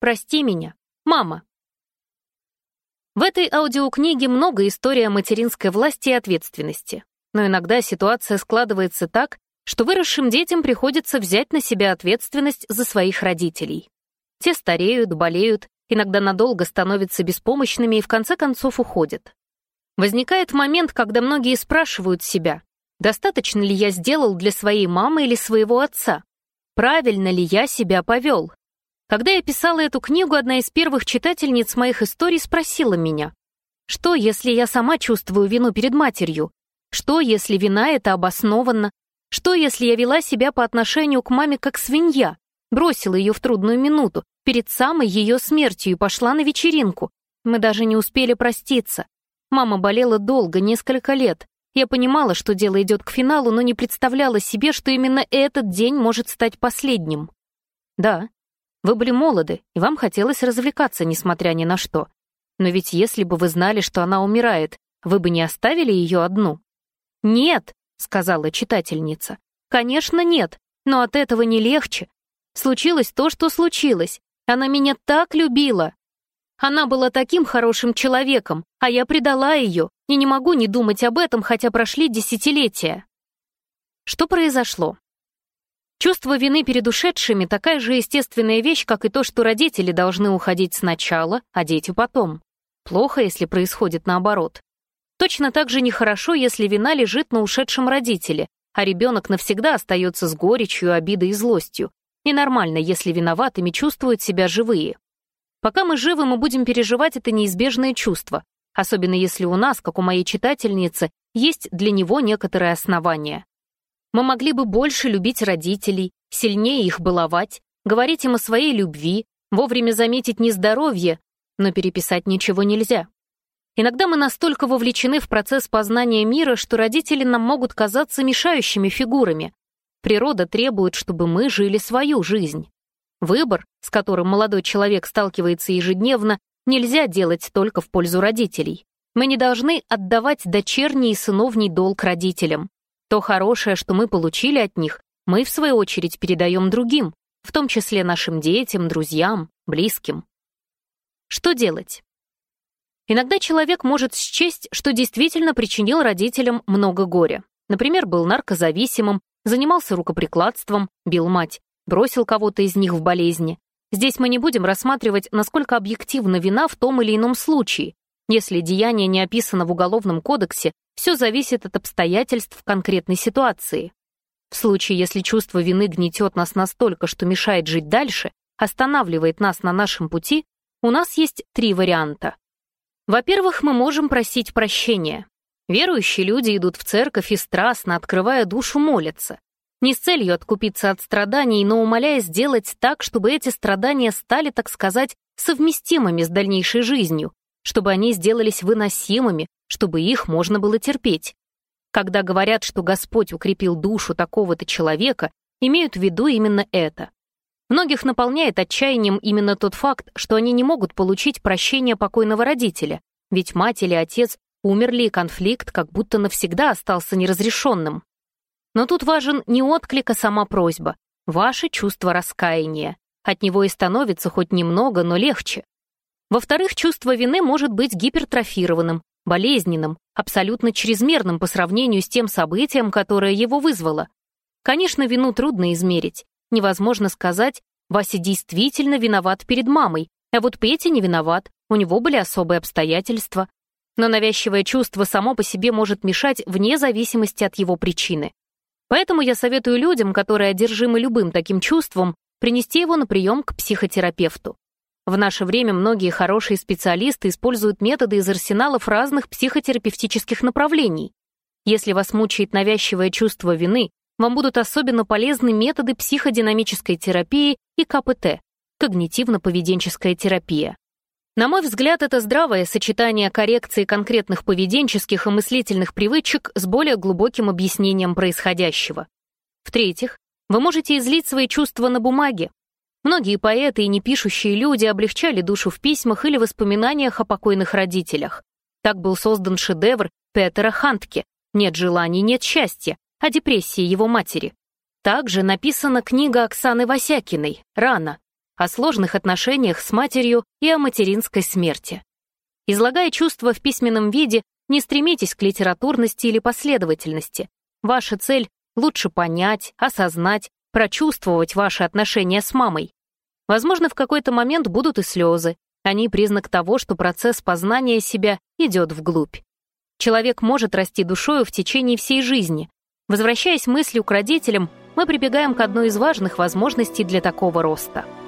«Прости меня, мама». В этой аудиокниге много истории о материнской власти и ответственности. Но иногда ситуация складывается так, что выросшим детям приходится взять на себя ответственность за своих родителей. Те стареют, болеют, иногда надолго становятся беспомощными и в конце концов уходят. Возникает момент, когда многие спрашивают себя, достаточно ли я сделал для своей мамы или своего отца, правильно ли я себя повел, когда я писала эту книгу, одна из первых читательниц моих историй спросила меня, что, если я сама чувствую вину перед матерью? Что, если вина это обоснованно? Что, если я вела себя по отношению к маме как свинья, бросила ее в трудную минуту, перед самой ее смертью и пошла на вечеринку? Мы даже не успели проститься. Мама болела долго, несколько лет. Я понимала, что дело идет к финалу, но не представляла себе, что именно этот день может стать последним. Да, вы были молоды, и вам хотелось развлекаться, несмотря ни на что. Но ведь если бы вы знали, что она умирает, вы бы не оставили ее одну?» «Нет», — сказала читательница. «Конечно, нет, но от этого не легче. Случилось то, что случилось. Она меня так любила. Она была таким хорошим человеком, а я предала ее, и не могу не думать об этом, хотя прошли десятилетия». Что произошло? Чувство вины перед ушедшими — такая же естественная вещь, как и то, что родители должны уходить сначала, а дети потом. Плохо, если происходит наоборот. Точно так же нехорошо, если вина лежит на ушедшем родителе, а ребенок навсегда остается с горечью, обидой и злостью. Ненормально, если виноватыми чувствуют себя живые. Пока мы живы, мы будем переживать это неизбежное чувство, особенно если у нас, как у моей читательницы, есть для него некоторые основания. Мы могли бы больше любить родителей, сильнее их баловать, говорить им о своей любви, вовремя заметить нездоровье, но переписать ничего нельзя. Иногда мы настолько вовлечены в процесс познания мира, что родители нам могут казаться мешающими фигурами. Природа требует, чтобы мы жили свою жизнь. Выбор, с которым молодой человек сталкивается ежедневно, нельзя делать только в пользу родителей. Мы не должны отдавать дочерний и сыновний долг родителям. То хорошее, что мы получили от них, мы, в свою очередь, передаем другим, в том числе нашим детям, друзьям, близким. Что делать? Иногда человек может счесть, что действительно причинил родителям много горя. Например, был наркозависимым, занимался рукоприкладством, бил мать, бросил кого-то из них в болезни. Здесь мы не будем рассматривать, насколько объективна вина в том или ином случае, если деяние не описано в Уголовном кодексе, все зависит от обстоятельств в конкретной ситуации. В случае, если чувство вины гнетет нас настолько, что мешает жить дальше, останавливает нас на нашем пути, у нас есть три варианта. Во-первых, мы можем просить прощения. Верующие люди идут в церковь и страстно, открывая душу, молятся. Не с целью откупиться от страданий, но умоляя сделать так, чтобы эти страдания стали, так сказать, совместимыми с дальнейшей жизнью, чтобы они сделались выносимыми, чтобы их можно было терпеть. Когда говорят, что Господь укрепил душу такого-то человека, имеют в виду именно это. Многих наполняет отчаянием именно тот факт, что они не могут получить прощение покойного родителя, ведь мать или отец умерли, и конфликт как будто навсегда остался неразрешенным. Но тут важен не отклик, а сама просьба, ваше чувство раскаяния. От него и становится хоть немного, но легче. Во-вторых, чувство вины может быть гипертрофированным, болезненным, абсолютно чрезмерным по сравнению с тем событием, которое его вызвало. Конечно, вину трудно измерить. Невозможно сказать, Вася действительно виноват перед мамой, а вот Петя не виноват, у него были особые обстоятельства. Но навязчивое чувство само по себе может мешать вне зависимости от его причины. Поэтому я советую людям, которые одержимы любым таким чувством, принести его на прием к психотерапевту. В наше время многие хорошие специалисты используют методы из арсеналов разных психотерапевтических направлений. Если вас мучает навязчивое чувство вины, вам будут особенно полезны методы психодинамической терапии и КПТ — когнитивно-поведенческая терапия. На мой взгляд, это здравое сочетание коррекции конкретных поведенческих и мыслительных привычек с более глубоким объяснением происходящего. В-третьих, вы можете излить свои чувства на бумаге, Многие поэты и непишущие люди облегчали душу в письмах или воспоминаниях о покойных родителях. Так был создан шедевр Петера Хантке «Нет желаний, нет счастья» о депрессии его матери. Также написана книга Оксаны Васякиной «Рана» о сложных отношениях с матерью и о материнской смерти. Излагая чувства в письменном виде, не стремитесь к литературности или последовательности. Ваша цель — лучше понять, осознать прочувствовать ваши отношения с мамой. Возможно, в какой-то момент будут и слезы. Они признак того, что процесс познания себя идет вглубь. Человек может расти душою в течение всей жизни. Возвращаясь мыслью к родителям, мы прибегаем к одной из важных возможностей для такого роста —